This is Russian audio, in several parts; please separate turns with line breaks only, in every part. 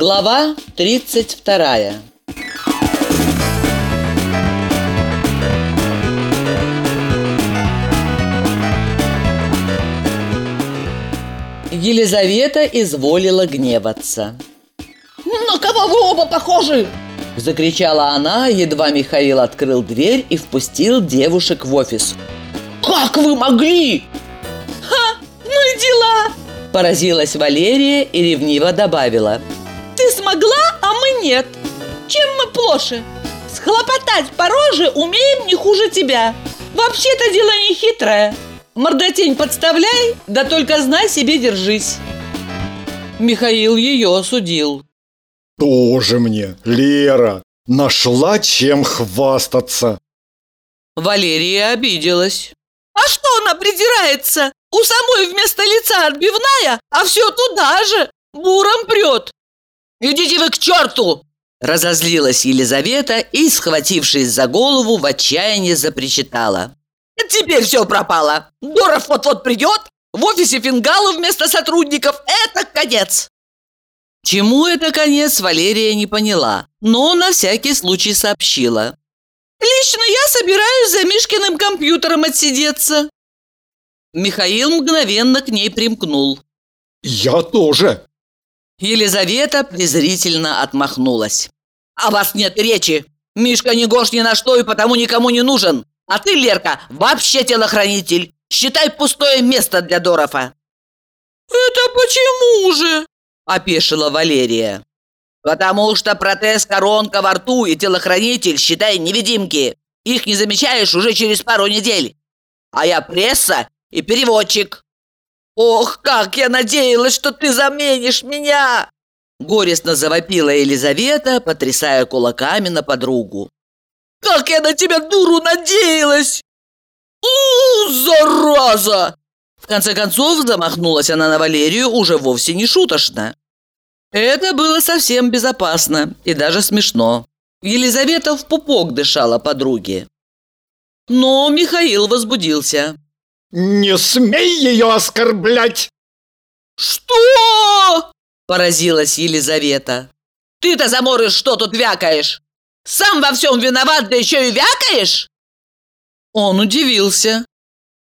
Глава 32 Елизавета изволила гневаться.
«На кого вы оба похожи?»
Закричала она, едва Михаил открыл дверь и впустил девушек в офис.
«Как вы могли?»
«Ха! Ну и дела!»
Поразилась Валерия и ревниво добавила.
«Ты смогла, а мы нет. Чем мы плоши? Схлопотать по роже умеем не хуже тебя. Вообще-то дело не хитрое. Мордотень подставляй, да только знай себе держись».
Михаил ее осудил.
Тоже мне, Лера, нашла чем хвастаться.
Валерия обиделась.
А что она придирается? У самой вместо лица отбивная, а все туда же, буром прет.
Идите вы к черту!
Разозлилась Елизавета и, схватившись за голову, в отчаянии запричитала.
Теперь все пропало. Доров вот-вот придет, в офисе фингалов вместо сотрудников. Это конец.
Чему это конец, Валерия не поняла, но на всякий случай сообщила.
«Лично я собираюсь за Мишкиным компьютером отсидеться».
Михаил мгновенно к ней примкнул.
«Я тоже».
Елизавета презрительно отмахнулась.
«О вас нет речи. Мишка не гош ни на что и потому никому не нужен. А ты, Лерка, вообще телохранитель. Считай пустое место для Дорова».
«Это почему же?»
опешила Валерия.
«Потому что протез, коронка во рту и телохранитель, считай, невидимки. Их не замечаешь уже через пару недель. А я пресса и переводчик». «Ох, как я надеялась, что ты заменишь меня!»
Горестно завопила Елизавета, потрясая кулаками на подругу.
«Как я на тебя, дуру, надеялась! У, зараза!»
В конце концов, замахнулась она на Валерию уже вовсе не шуточно. Это было совсем безопасно и даже смешно. Елизавета в пупок дышала подруге. Но Михаил возбудился.
«Не смей ее оскорблять!»
«Что?»
– поразилась Елизавета.
«Ты-то, Заморыш, что тут вякаешь? Сам во всем виноват, да еще и вякаешь?»
Он удивился.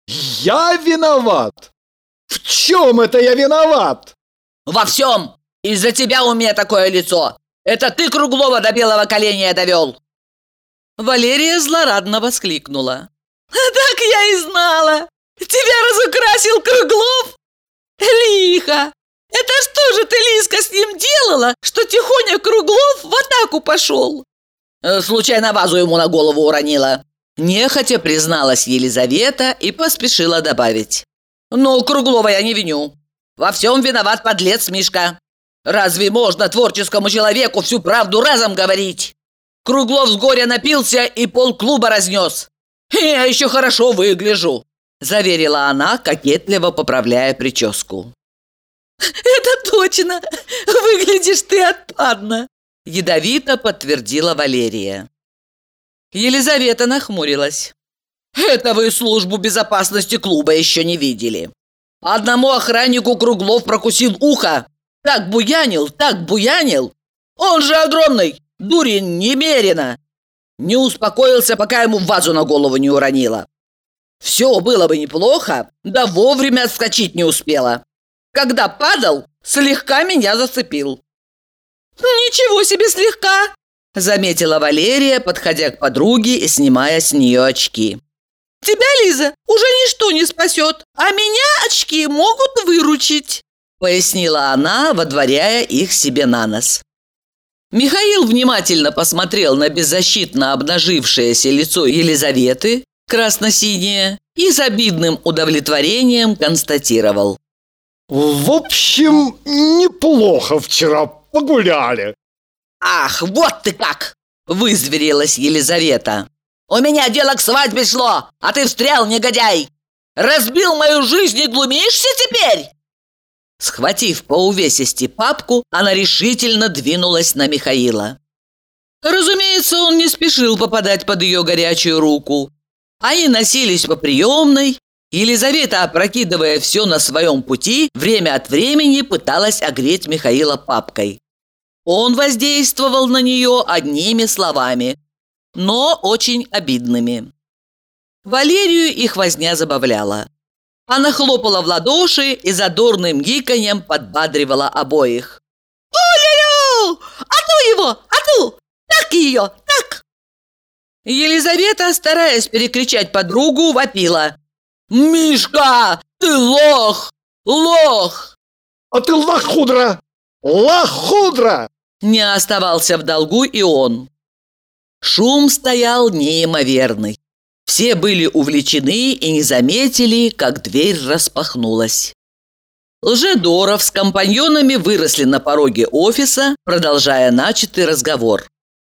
«Я виноват? В чем это я виноват?»
«Во всем! Из-за тебя у меня такое лицо! Это ты Круглова до белого коленя довел!»
Валерия злорадно воскликнула.
«Так я и знала! Тебя разукрасил Круглов? Лихо! Это что же ты, Лиска, с ним делала, что тихоня Круглов в атаку пошел?»
«Э, «Случайно вазу ему на голову уронила!»
Нехотя призналась Елизавета и поспешила добавить.
«Ну, Круглова я не виню. Во всем виноват подлец Мишка. Разве можно творческому человеку всю правду разом говорить? Круглов с горя напился и полклуба разнес. Я еще хорошо выгляжу,
заверила она, кокетливо поправляя прическу.
Это точно! Выглядишь ты отпадно!»
Ядовито подтвердила Валерия. Елизавета нахмурилась.
«Это вы службу безопасности клуба еще не видели. Одному охраннику Круглов прокусил ухо, так буянил, так буянил! Он же огромный! Дурень немерено! Не успокоился, пока ему вазу на голову не уронила. Все было бы неплохо, да вовремя отскочить не успела. Когда падал, слегка меня зацепил.
«Ничего себе слегка!»
Заметила Валерия, подходя к подруге и снимая с нее очки.
«Тебя, Лиза, уже ничто не спасет, а меня очки могут выручить!»
пояснила она, водворяя их себе на нос. Михаил внимательно посмотрел на беззащитно обнажившееся лицо Елизаветы, красно-синее, и с обидным удовлетворением констатировал.
«В общем, неплохо вчера погуляли».
«Ах, вот ты как!» – вызверилась Елизавета. «У меня дело к свадьбе шло, а ты встрял, негодяй! Разбил мою жизнь и глумишься теперь?»
Схватив по увесисти папку, она решительно двинулась на Михаила. Разумеется, он не спешил попадать под ее горячую руку. Они носились по приемной. Елизавета, опрокидывая все на своем пути, время от времени пыталась огреть Михаила папкой. Он воздействовал на нее одними словами, но очень обидными. Валерию их возня забавляла. Она хлопала в ладоши и задорным гиканьем подбадривала обоих.
«Улю! Аду его! Аду! Так ее! Так!»
Елизавета, стараясь перекричать подругу, вопила. «Мишка, ты лох! Лох!»
А ты лохудра! Лохудра!
Не оставался в долгу и он. Шум стоял неимоверный. Все были увлечены и не заметили, как дверь распахнулась. Лжедоров с компаньонами выросли на пороге офиса, продолжая начатый разговор.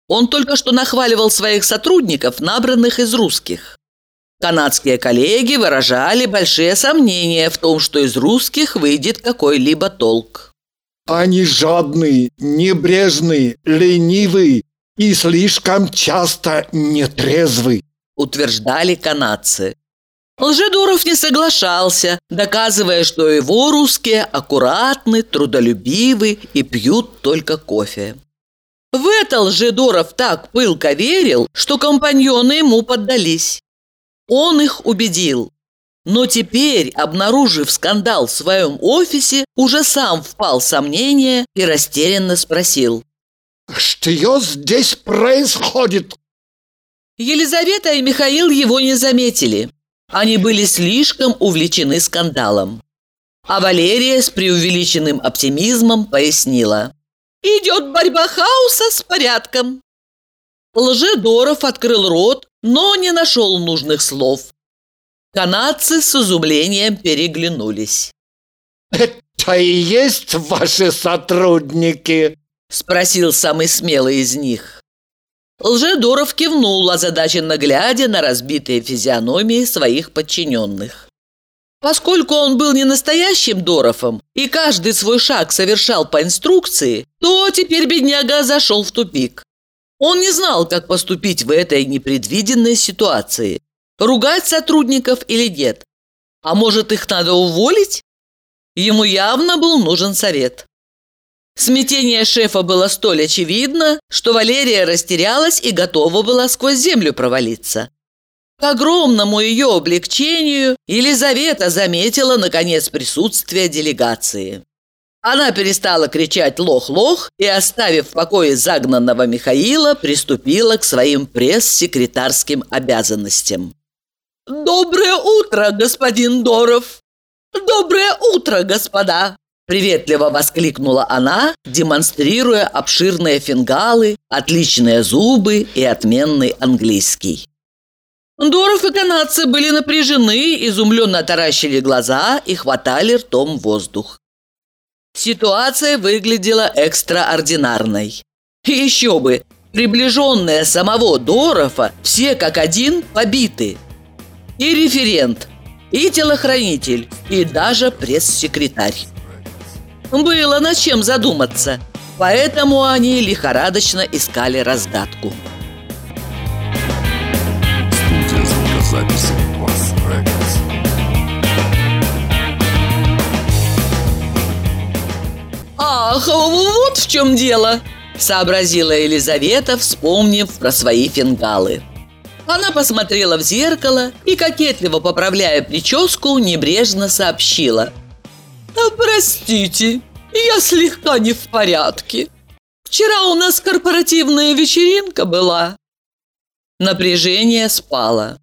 Он только что нахваливал своих сотрудников, набранных из русских. Канадские коллеги выражали большие сомнения в том, что из русских выйдет какой-либо толк.
Они жадные, небрежные, ленивые и слишком часто нетрезвы,
утверждали канадцы. Лжедуров не соглашался, доказывая, что его русские аккуратны, трудолюбивы и пьют только кофе. В это Лжедоров так пылко верил, что компаньоны ему поддались. Он их убедил. Но теперь, обнаружив скандал в своем офисе, уже сам впал в сомнение и растерянно спросил.
«Что здесь происходит?»
Елизавета и Михаил его не заметили. Они были слишком увлечены скандалом. А Валерия с преувеличенным оптимизмом пояснила.
«Идет борьба хаоса с порядком».
Лжедоров открыл рот, но не нашел нужных слов. Канадцы с изумлением переглянулись.
«Это и есть ваши сотрудники?»
– спросил самый смелый из них. Лжедоров кивнул, озадаченно глядя на разбитые физиономии своих подчиненных. Поскольку он был не настоящим Дорофом и каждый свой шаг совершал по инструкции, то теперь бедняга зашел в тупик. Он не знал, как поступить в этой непредвиденной ситуации. Ругать сотрудников или нет? А может, их надо уволить? Ему явно был нужен совет. Смятение шефа было столь очевидно, что Валерия растерялась и готова была сквозь землю провалиться. К огромному ее облегчению Елизавета заметила, наконец, присутствие делегации. Она перестала кричать «лох-лох» и, оставив в покое загнанного Михаила, приступила к своим пресс-секретарским обязанностям.
«Доброе утро, господин Доров!» «Доброе утро, господа!»
Приветливо воскликнула она, демонстрируя обширные фингалы, отличные зубы и отменный английский. Доров и канадцы были напряжены, изумленно таращили глаза и хватали ртом воздух. Ситуация выглядела экстраординарной. еще бы, приближенные самого Дорова все как один побиты. И референт, и телохранитель, и даже пресс-секретарь. Было над чем задуматься, поэтому они лихорадочно искали разгадку.
Звукозаписи Класс Рекордс.
«Ах, вот в чем дело!» – сообразила Елизавета, вспомнив про свои фингалы. Она посмотрела в зеркало и, кокетливо поправляя прическу, небрежно сообщила.
«А простите, я слегка не в порядке. Вчера у нас корпоративная вечеринка была».
Напряжение спало.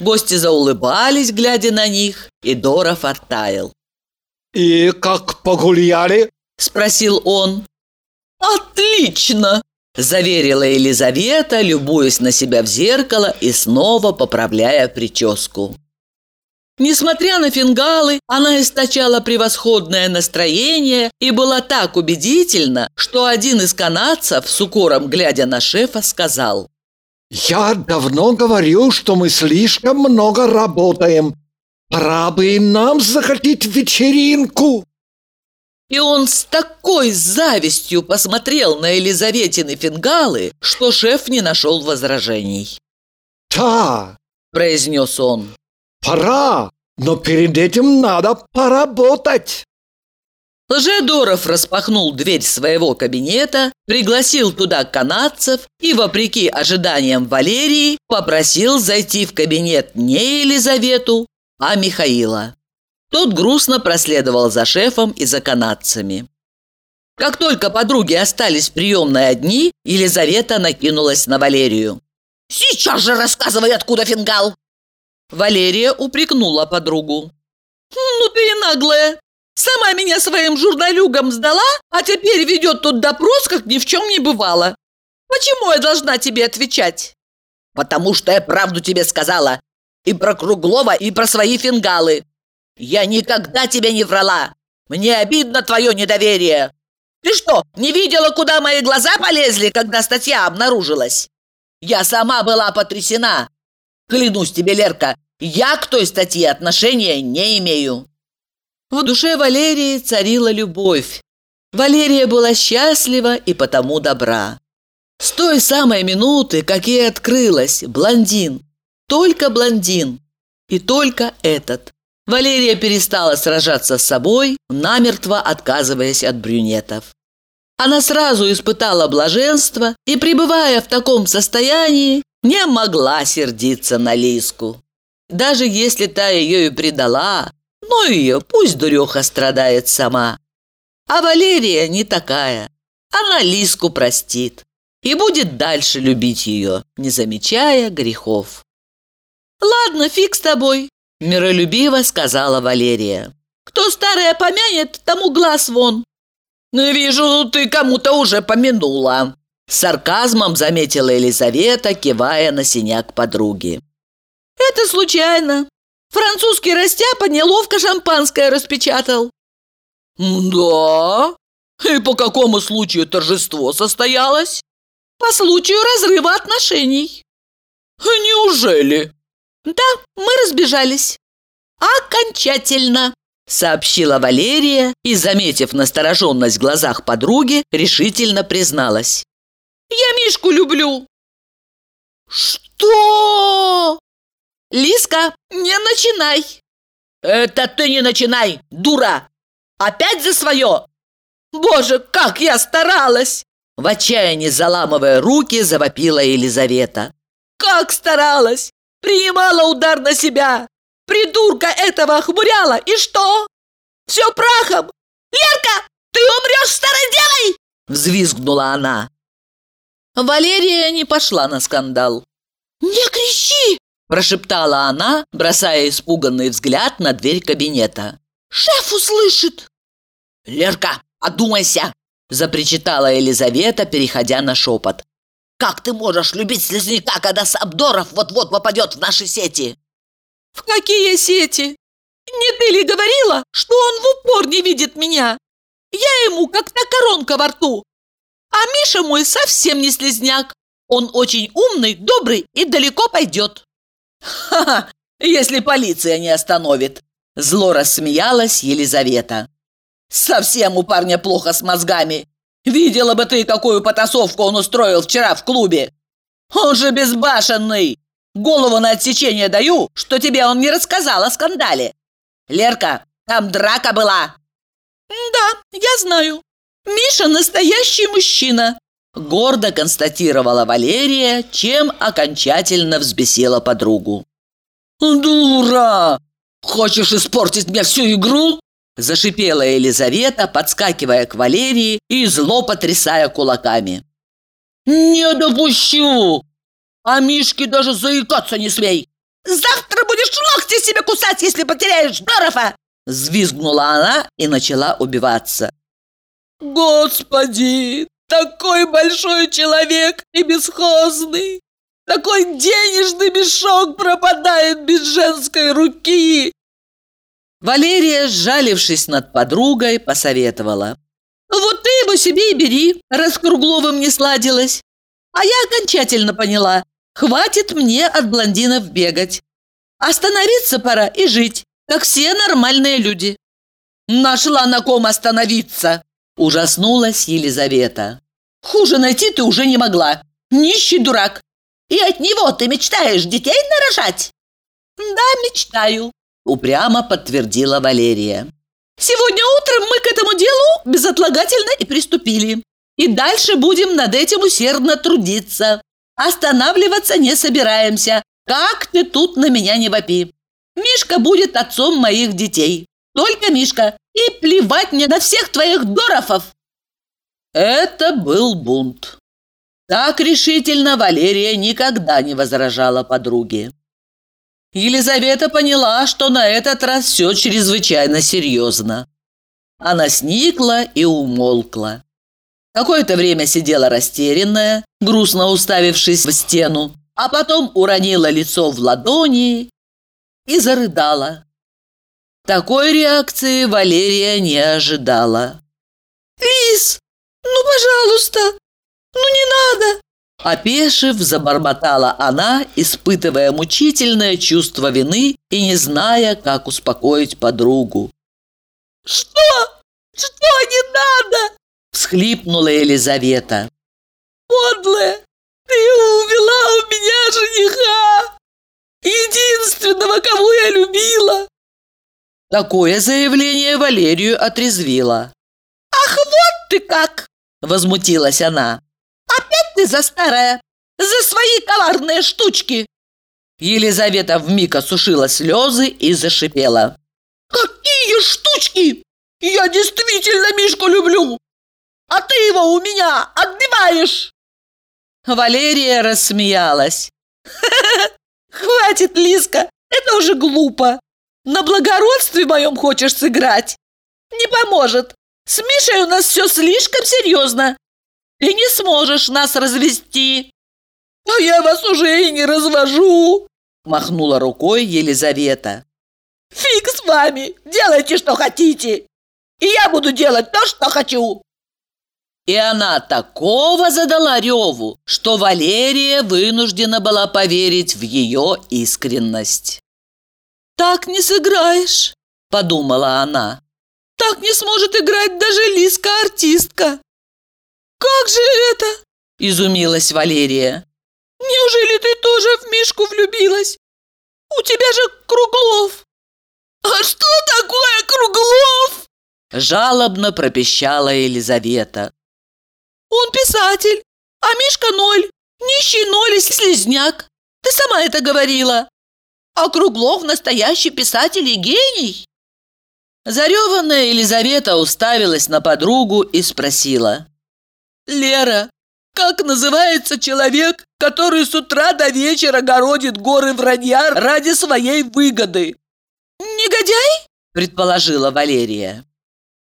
Гости заулыбались, глядя на них, и Доров оттаял.
«И как погуляли?»
– спросил он.
«Отлично!»
– заверила Елизавета, любуясь на себя в зеркало и снова поправляя прическу. Несмотря на фингалы, она источала превосходное настроение и была так убедительна, что один из канадцев, с укором глядя на шефа, сказал
«Я давно говорил, что мы слишком много работаем. Пора бы и нам захотеть вечеринку!»
И он с такой завистью посмотрел на Елизаветины фингалы, что шеф не нашел возражений.
«Да!»
– произнес он.
«Пора, но перед этим надо поработать!»
Лжедоров распахнул дверь своего кабинета, пригласил туда канадцев и, вопреки ожиданиям Валерии, попросил зайти в кабинет не Елизавету, а Михаила. Тот грустно проследовал за шефом и за канадцами. Как только подруги остались в приемной одни, Елизавета накинулась на Валерию.
Сейчас же рассказывай, откуда фингал.
Валерия упрекнула подругу.
Ну ты и наглая. Сама меня своим журналюгам сдала, а теперь ведет тут допрос, как ни в чем не бывало. Почему я должна тебе отвечать?
Потому что я правду тебе сказала. И про Круглова, и про свои фингалы. Я никогда тебе не врала. Мне обидно твое недоверие. Ты что, не видела, куда мои глаза полезли, когда статья обнаружилась? Я сама была потрясена. Клянусь тебе, Лерка, я к той статье отношения не имею.
В душе Валерии царила любовь. Валерия была счастлива и потому добра. С той самой минуты, как ей открылась, блондин, только блондин и только этот. Валерия перестала сражаться с собой, намертво отказываясь от брюнетов. Она сразу испытала блаженство и, пребывая в таком состоянии, не могла сердиться на Лиску. Даже если та ее и предала, но ее, пусть дуреха страдает сама. А Валерия не такая. Она Лиску простит и будет дальше любить ее, не замечая грехов.
«Ладно, фиг с тобой», –
миролюбиво сказала Валерия.
«Кто старое помянет, тому глаз вон».
«Ну, вижу, ты кому-то уже помянула», – сарказмом заметила Елизавета, кивая на синяк подруги.
«Это случайно. Французский растяпа неловко шампанское распечатал».
«Да? И по какому случаю торжество состоялось?»
«По случаю разрыва отношений».
«Неужели?»
«Да, мы разбежались. Окончательно!»
сообщила Валерия и, заметив настороженность в глазах подруги, решительно призналась.
«Я Мишку люблю!»
«Что?»
«Лиска, не начинай!»
«Это ты не начинай, дура! Опять за свое!»
«Боже, как я старалась!»
В отчаянии заламывая руки, завопила Елизавета.
«Как старалась! Принимала удар на себя! Придурка этого охмуряла, и что? Все прахом! Лерка, ты умрешь старой девой!»
Взвизгнула она. Валерия не пошла на скандал.
«Не кричи!»
Прошептала она, бросая испуганный взгляд на дверь кабинета.
«Шеф услышит!»
«Лерка, одумайся!»
Запричитала Елизавета, переходя на шепот.
«Как ты можешь любить слизняка, когда Сабдоров вот-вот попадет в наши сети?»
«В какие сети? Не ты ли говорила, что он в упор не видит меня? Я ему как та коронка во рту. А Миша мой совсем не слезняк. Он очень умный, добрый и далеко пойдет».
«Ха-ха, если полиция не остановит!» Зло рассмеялась Елизавета. «Совсем у парня плохо с мозгами. Видела бы ты, какую потасовку он устроил вчера в клубе. Он же безбашенный. Голову на отсечение даю, что тебе он не рассказал о скандале. Лерка, там драка была.
Да, я знаю. Миша настоящий мужчина.
Гордо констатировала Валерия, чем окончательно взбесила подругу.
«Дура! Хочешь испортить мне всю игру?»
Зашипела Елизавета, подскакивая к Валерии и зло потрясая кулаками.
«Не допущу! А Мишке даже заикаться не смей! Завтра будешь локти себе кусать, если потеряешь Дорова!»
Взвизгнула она и начала убиваться.
«Господи, такой большой человек и бесхозный! Такой денежный мешок пропадает без женской руки!»
Валерия, сжалившись над подругой, посоветовала.
«Вот ты его себе и бери, раз Кругловым не сладилось. А я окончательно поняла, хватит мне от блондинов бегать. Остановиться пора и жить, как все нормальные люди».
«Нашла на ком остановиться!»
– ужаснулась Елизавета.
«Хуже найти ты уже не могла. Нищий дурак. И от него ты мечтаешь детей нарожать?»
«Да, мечтаю»,
упрямо подтвердила Валерия. Сегодня утром мы к этому делу безотлагательно и приступили. И дальше будем над этим усердно трудиться. Останавливаться не собираемся. Как ты тут на меня не вопи. Мишка будет отцом моих детей. Только Мишка. И плевать мне на всех твоих дорофов.
Это был бунт. Так решительно Валерия никогда не возражала подруге. Елизавета поняла, что на этот раз все чрезвычайно серьезно. Она сникла и умолкла. Какое-то время сидела растерянная, грустно уставившись в стену, а потом уронила лицо в ладони и зарыдала. Такой реакции Валерия не ожидала.
Лис, ну, пожалуйста, ну не надо.
Опешив, забормотала она, испытывая мучительное чувство вины и не зная, как успокоить подругу.
«Что? Что не надо?»
– всхлипнула Елизавета.
«Подлая, ты увела у меня жениха, единственного, кого я любила!»
Такое заявление Валерию отрезвило.
«Ах, вот ты как!» – возмутилась она ты за старая? За свои коварные штучки!»
Елизавета вмиг осушила слезы и зашипела.
«Какие штучки? Я действительно Мишку люблю! А ты его у меня отбиваешь!»
Валерия рассмеялась.
«Хватит, Лиска, это уже глупо. На благородстве моем хочешь сыграть? Не поможет. С Мишей у нас все слишком серьезно. Ты не сможешь нас развести!» «Но я вас уже и не развожу!»
Махнула рукой Елизавета.
«Фиг с вами! Делайте, что хотите! И я буду делать то, что хочу!»
И она такого задала реву, что Валерия вынуждена была поверить в ее искренность.
«Так не сыграешь», – подумала она. «Так не сможет играть даже Лиска-артистка». «Как же это?» – изумилась Валерия. «Неужели ты тоже в Мишку влюбилась? У тебя же Круглов!» «А что такое Круглов?»
– жалобно пропищала Елизавета.
«Он писатель, а Мишка ноль, нищий ноль и слезняк. Ты сама это говорила. А Круглов настоящий писатель и гений!»
Зареванная Елизавета уставилась на подругу и спросила.
Лера, как называется человек, который с утра до вечера городит горы вранья ради своей выгоды? Негодяй? Предположила Валерия.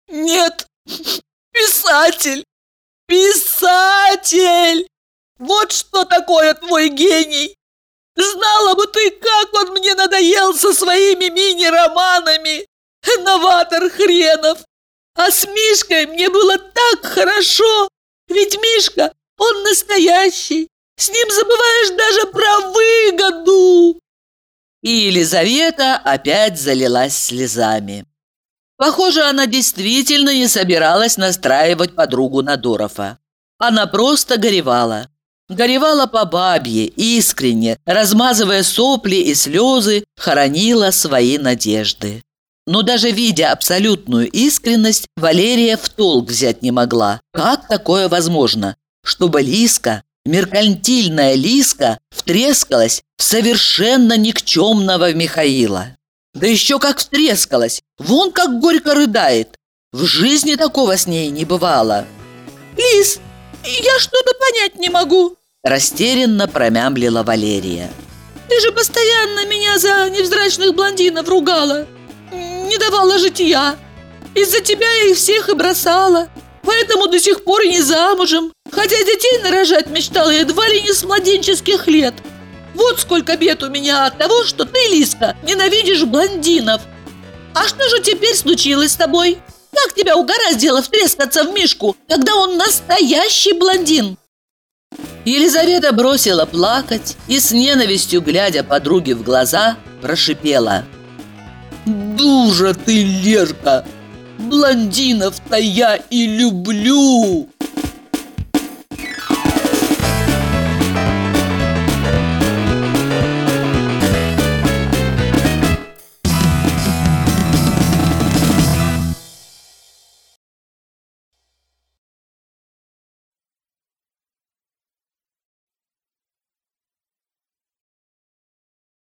Нет, писатель. Писатель! Вот что такое твой гений! Знала бы ты, как он мне надоел со своими мини-романами! Новатор хренов! А с Мишкой мне было так хорошо! Ведь Мишка, он настоящий. С ним забываешь даже про выгоду.
И Елизавета опять залилась слезами. Похоже, она действительно не собиралась настраивать подругу на Дорова. Она просто горевала. Горевала по бабье, искренне, размазывая сопли и слезы, хоронила свои надежды. Но даже видя абсолютную искренность, Валерия в толк взять не могла. Как такое возможно? Чтобы Лиска, меркантильная Лиска, втрескалась в совершенно никчемного Михаила. Да еще как втрескалась! Вон как горько рыдает! В жизни такого с ней не бывало.
«Лис, я что-то понять не могу!»
Растерянно промямлила Валерия.
«Ты же постоянно меня за невзрачных блондинов ругала!» не давала жития. Из-за тебя я их всех и бросала. Поэтому до сих пор и не замужем. Хотя детей нарожать мечтала едва ли не с младенческих лет. Вот сколько бед у меня от того, что ты, Лиска, ненавидишь блондинов. А что же теперь случилось с тобой? Как тебя угораздило втрескаться в Мишку, когда он настоящий блондин?
Елизавета бросила плакать и с ненавистью, глядя подруге в глаза, прошипела –
Дура ты, Лерка! Блондинов-то я и люблю!»